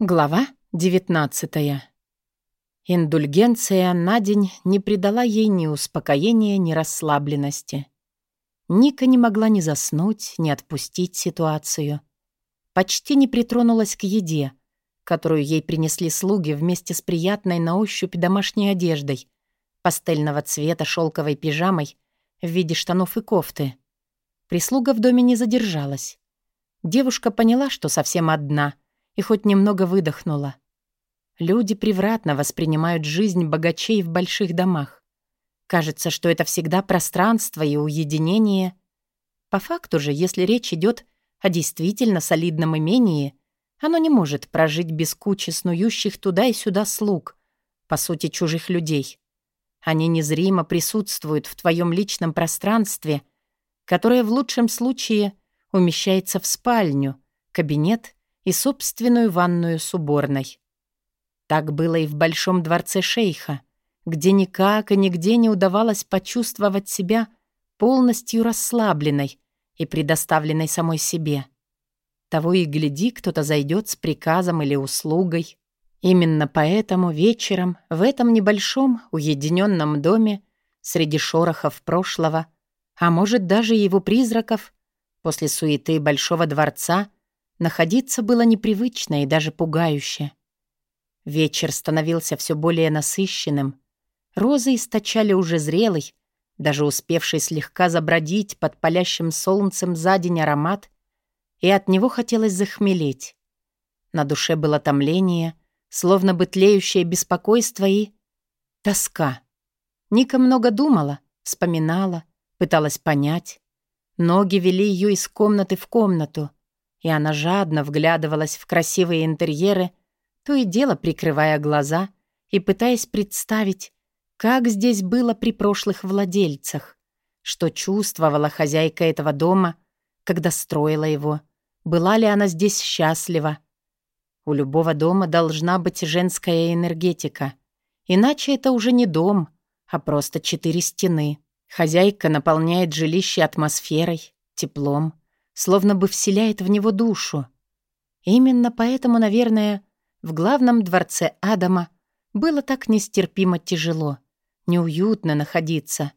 Глава 19 Индульгенция на день не придала ей ни успокоения, ни расслабленности. Ника не могла ни заснуть, ни отпустить ситуацию. Почти не притронулась к еде, которую ей принесли слуги вместе с приятной на ощупь домашней одеждой, пастельного цвета шелковой пижамой в виде штанов и кофты. Прислуга в доме не задержалась. Девушка поняла, что совсем одна — и хоть немного выдохнула. Люди превратно воспринимают жизнь богачей в больших домах. Кажется, что это всегда пространство и уединение. По факту же, если речь идет о действительно солидном имении, оно не может прожить без кучи снующих туда и сюда слуг, по сути, чужих людей. Они незримо присутствуют в твоем личном пространстве, которое в лучшем случае умещается в спальню, кабинет и собственную ванную с уборной. Так было и в большом дворце шейха, где никак и нигде не удавалось почувствовать себя полностью расслабленной и предоставленной самой себе. Того и гляди, кто-то зайдет с приказом или услугой. Именно поэтому вечером в этом небольшом уединенном доме среди шорохов прошлого, а может даже его призраков, после суеты большого дворца — Находиться было непривычно и даже пугающе. Вечер становился все более насыщенным. Розы источали уже зрелый, даже успевший слегка забродить под палящим солнцем за день аромат, и от него хотелось захмелеть. На душе было томление, словно бы тлеющее беспокойство и... тоска. Ника много думала, вспоминала, пыталась понять. Ноги вели ее из комнаты в комнату — и она жадно вглядывалась в красивые интерьеры, то и дело прикрывая глаза и пытаясь представить, как здесь было при прошлых владельцах, что чувствовала хозяйка этого дома, когда строила его, была ли она здесь счастлива. У любого дома должна быть женская энергетика, иначе это уже не дом, а просто четыре стены. Хозяйка наполняет жилище атмосферой, теплом, словно бы вселяет в него душу. Именно поэтому, наверное, в главном дворце Адама было так нестерпимо тяжело, неуютно находиться.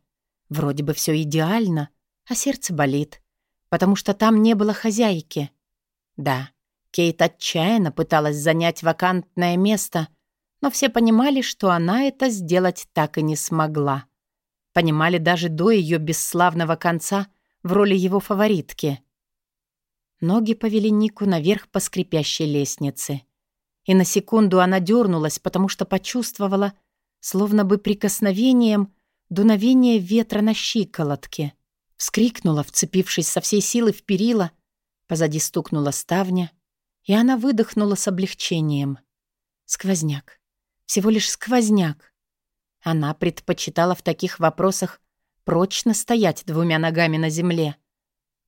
Вроде бы все идеально, а сердце болит, потому что там не было хозяйки. Да, Кейт отчаянно пыталась занять вакантное место, но все понимали, что она это сделать так и не смогла. Понимали даже до ее бесславного конца в роли его фаворитки. Ноги повели Нику наверх по скрипящей лестнице. И на секунду она дернулась, потому что почувствовала, словно бы прикосновением, дуновение ветра на щиколотке. Вскрикнула, вцепившись со всей силы в перила. Позади стукнула ставня, и она выдохнула с облегчением. Сквозняк. Всего лишь сквозняк. Она предпочитала в таких вопросах прочно стоять двумя ногами на земле,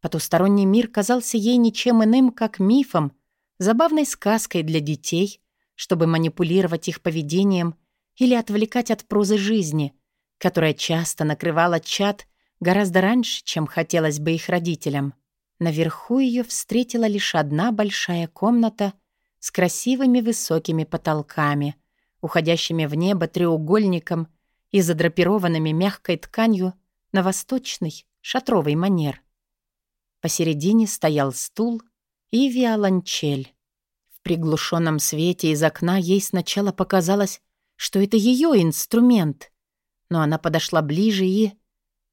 Потусторонний мир казался ей ничем иным, как мифом, забавной сказкой для детей, чтобы манипулировать их поведением или отвлекать от прозы жизни, которая часто накрывала чад гораздо раньше, чем хотелось бы их родителям. Наверху ее встретила лишь одна большая комната с красивыми высокими потолками, уходящими в небо треугольником и задрапированными мягкой тканью на восточный шатровый манер. Посередине стоял стул и виолончель. В приглушенном свете из окна ей сначала показалось, что это ее инструмент. Но она подошла ближе и...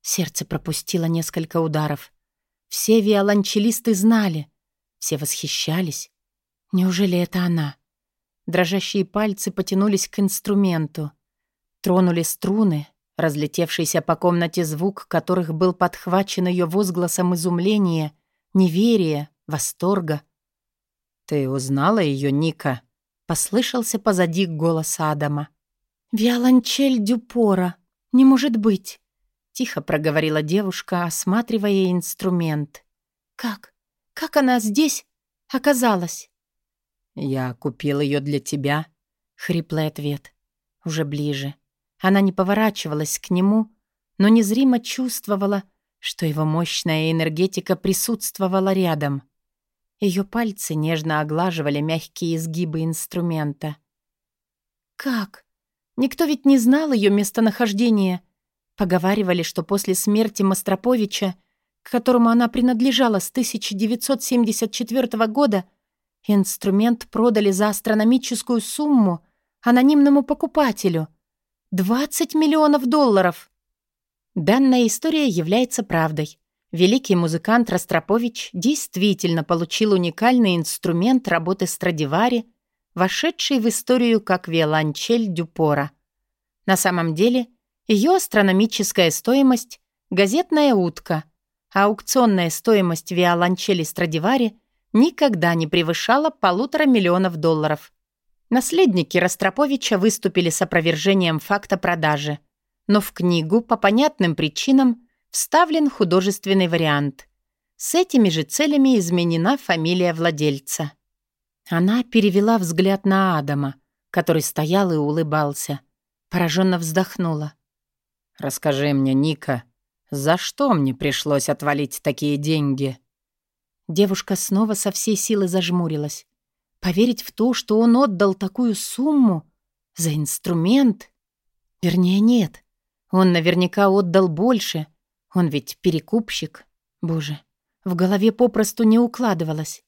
Сердце пропустило несколько ударов. Все виолончелисты знали, все восхищались. Неужели это она? Дрожащие пальцы потянулись к инструменту. Тронули струны, Разлетевшийся по комнате звук, которых был подхвачен ее возгласом изумления, неверия, восторга. «Ты узнала ее, Ника?» — послышался позади голос Адама. «Виолончель Дюпора. Не может быть!» — тихо проговорила девушка, осматривая инструмент. «Как? Как она здесь оказалась?» «Я купил ее для тебя», — хриплый ответ. Уже ближе. Она не поворачивалась к нему, но незримо чувствовала, что его мощная энергетика присутствовала рядом. Ее пальцы нежно оглаживали мягкие изгибы инструмента. «Как? Никто ведь не знал ее местонахождение. Поговаривали, что после смерти Мастроповича, к которому она принадлежала с 1974 года, инструмент продали за астрономическую сумму анонимному покупателю. 20 миллионов долларов!» Данная история является правдой. Великий музыкант Ростропович действительно получил уникальный инструмент работы Страдивари, вошедший в историю как виолончель Дюпора. На самом деле, ее астрономическая стоимость — газетная утка, а аукционная стоимость виолончели Страдивари никогда не превышала полутора миллионов долларов. Наследники Ростроповича выступили с опровержением факта продажи, но в книгу по понятным причинам вставлен художественный вариант. С этими же целями изменена фамилия владельца. Она перевела взгляд на Адама, который стоял и улыбался. Пораженно вздохнула. «Расскажи мне, Ника, за что мне пришлось отвалить такие деньги?» Девушка снова со всей силы зажмурилась. Поверить в то, что он отдал такую сумму за инструмент? Вернее, нет. Он наверняка отдал больше — он ведь перекупщик. Боже, в голове попросту не укладывалось.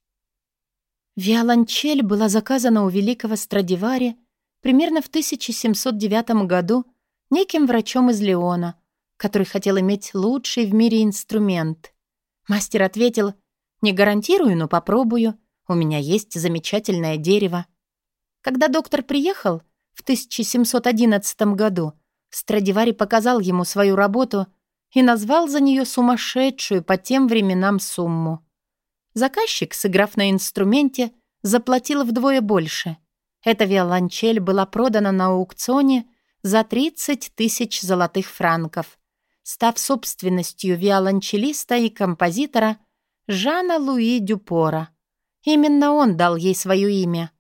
Виолончель была заказана у великого Страдивари примерно в 1709 году неким врачом из Леона, который хотел иметь лучший в мире инструмент. Мастер ответил, «Не гарантирую, но попробую. У меня есть замечательное дерево». Когда доктор приехал в 1711 году, Страдивари показал ему свою работу — и назвал за нее сумасшедшую по тем временам сумму. Заказчик, сыграв на инструменте, заплатил вдвое больше. Эта виолончель была продана на аукционе за 30 тысяч золотых франков, став собственностью виолончелиста и композитора Жана Луи Дюпора. Именно он дал ей свое имя.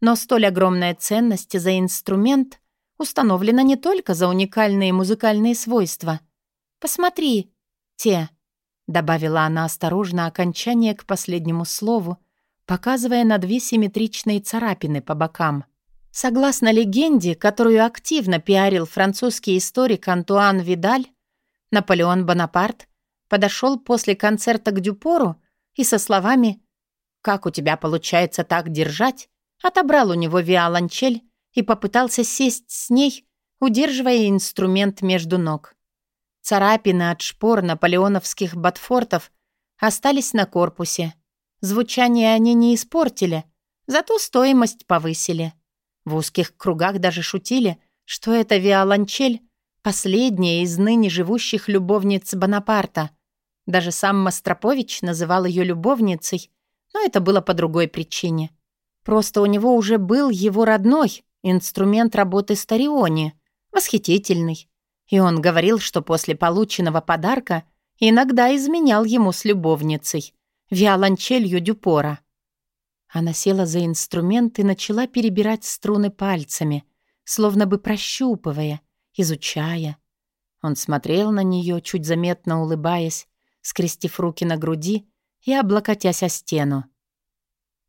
Но столь огромная ценность за инструмент установлена не только за уникальные музыкальные свойства — «Посмотри, те», — добавила она осторожно окончание к последнему слову, показывая на две симметричные царапины по бокам. Согласно легенде, которую активно пиарил французский историк Антуан Видаль, Наполеон Бонапарт подошел после концерта к Дюпору и со словами «Как у тебя получается так держать?» отобрал у него виолончель и попытался сесть с ней, удерживая инструмент между ног. Царапины от шпор наполеоновских ботфортов остались на корпусе. Звучание они не испортили, зато стоимость повысили. В узких кругах даже шутили, что это виолончель — последняя из ныне живущих любовниц Бонапарта. Даже сам Мастропович называл ее любовницей, но это было по другой причине. Просто у него уже был его родной инструмент работы Стариони, восхитительный, и он говорил, что после полученного подарка иногда изменял ему с любовницей, виолончелью Дюпора. Она села за инструмент и начала перебирать струны пальцами, словно бы прощупывая, изучая. Он смотрел на нее, чуть заметно улыбаясь, скрестив руки на груди и облокотясь о стену.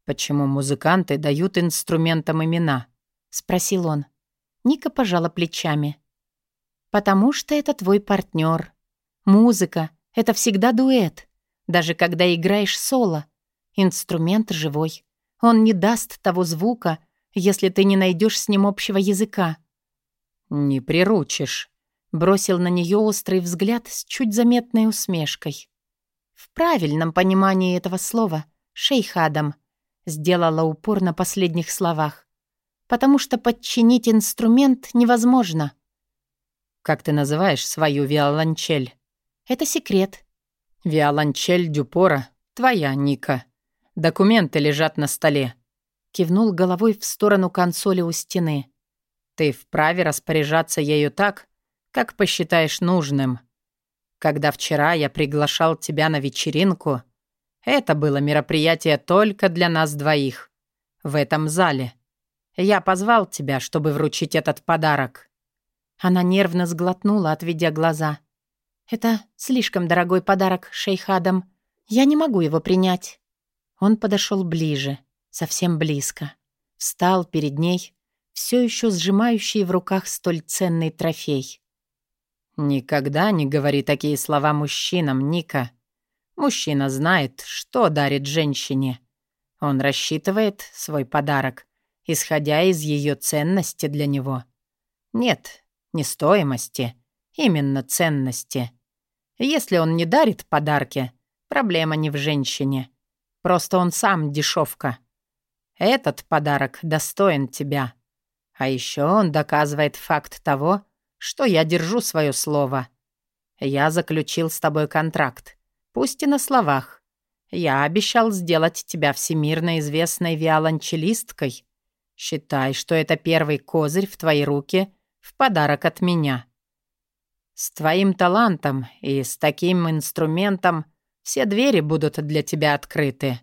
«Почему музыканты дают инструментам имена?» — спросил он. Ника пожала плечами. Потому что это твой партнер. Музыка — это всегда дуэт. Даже когда играешь соло. Инструмент живой. Он не даст того звука, если ты не найдешь с ним общего языка. «Не приручишь», — бросил на нее острый взгляд с чуть заметной усмешкой. В правильном понимании этого слова шейх Адам сделала упор на последних словах. Потому что подчинить инструмент невозможно — как ты называешь свою виолончель? Это секрет. Виолончель Дюпора твоя, Ника. Документы лежат на столе. Кивнул головой в сторону консоли у стены. Ты вправе распоряжаться ею так, как посчитаешь нужным. Когда вчера я приглашал тебя на вечеринку, это было мероприятие только для нас двоих. В этом зале. Я позвал тебя, чтобы вручить этот подарок. Она нервно сглотнула, отведя глаза. «Это слишком дорогой подарок, шейх Адам. Я не могу его принять». Он подошел ближе, совсем близко. Встал перед ней, все еще сжимающий в руках столь ценный трофей. «Никогда не говори такие слова мужчинам, Ника. Мужчина знает, что дарит женщине. Он рассчитывает свой подарок, исходя из ее ценности для него. Нет, не стоимости, именно ценности. Если он не дарит подарки, проблема не в женщине. Просто он сам дешевка. Этот подарок достоин тебя. А еще он доказывает факт того, что я держу свое слово. Я заключил с тобой контракт, пусть и на словах. Я обещал сделать тебя всемирно известной виолончелисткой. Считай, что это первый козырь в твои руки в подарок от меня. С твоим талантом и с таким инструментом все двери будут для тебя открыты.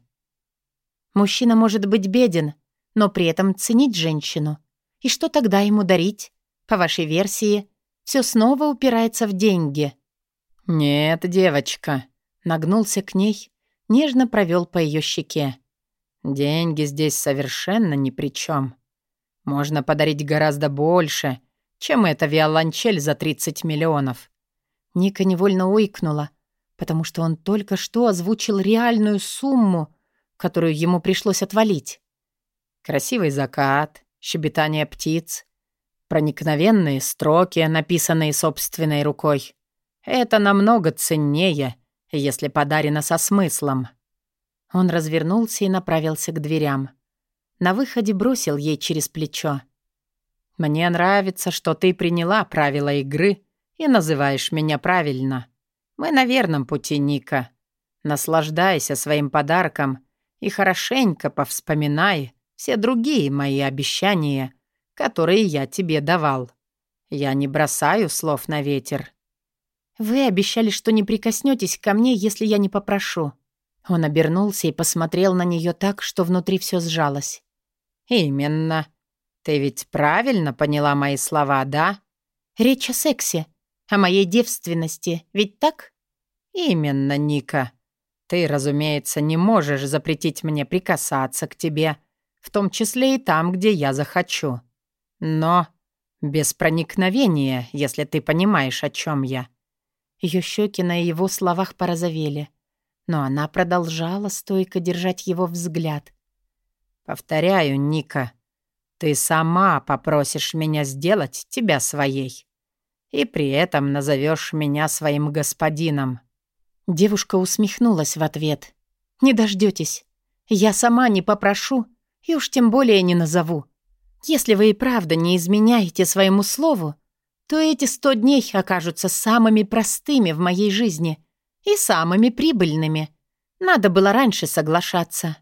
Мужчина может быть беден, но при этом ценить женщину. И что тогда ему дарить? По вашей версии, все снова упирается в деньги. «Нет, девочка», — нагнулся к ней, нежно провел по ее щеке. «Деньги здесь совершенно ни при чем. Можно подарить гораздо больше, чем эта виолончель за 30 миллионов». Ника невольно уикнула, потому что он только что озвучил реальную сумму, которую ему пришлось отвалить. Красивый закат, щебетание птиц, Проникновенные строки, написанные собственной рукой. Это намного ценнее, если подарено со смыслом. Он развернулся и направился к дверям. На выходе бросил ей через плечо. «Мне нравится, что ты приняла правила игры и называешь меня правильно. Мы на верном пути, Ника. Наслаждайся своим подарком и хорошенько повспоминай все другие мои обещания — которые я тебе давал. Я не бросаю слов на ветер». «Вы обещали, что не прикоснетесь ко мне, если я не попрошу». Он обернулся и посмотрел на нее так, что внутри все сжалось. «Именно. Ты ведь правильно поняла мои слова, да?» «Речь о сексе, о моей девственности, ведь так?» «Именно, Ника. Ты, разумеется, не можешь запретить мне прикасаться к тебе, в том числе и там, где я захочу. Но без проникновения, если ты понимаешь, о чем я». Ее щеки на его словах порозовели, но она продолжала стойко держать его взгляд. «Повторяю, Ника, ты сама попросишь меня сделать тебя своей, и при этом назовешь меня своим господином». Девушка усмехнулась в ответ. «Не дождетесь. Я сама не попрошу и уж тем более не назову. Если вы и правда не изменяете своему слову, то эти сто дней окажутся самыми простыми в моей жизни и самыми прибыльными. Надо было раньше соглашаться».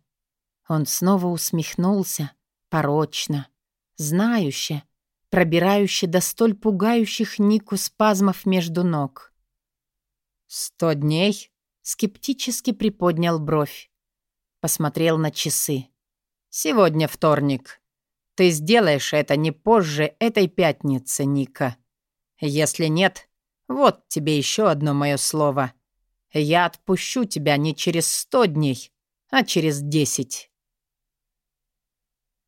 Он снова усмехнулся, порочно, знающе, пробирающе до столь пугающих Нику спазмов между ног. «Сто дней?» — скептически приподнял бровь. Посмотрел на часы. «Сегодня вторник. Ты сделаешь это не позже этой пятницы, Ника. Если нет, вот тебе еще одно мое слово. Я отпущу тебя не через сто дней, а через десять.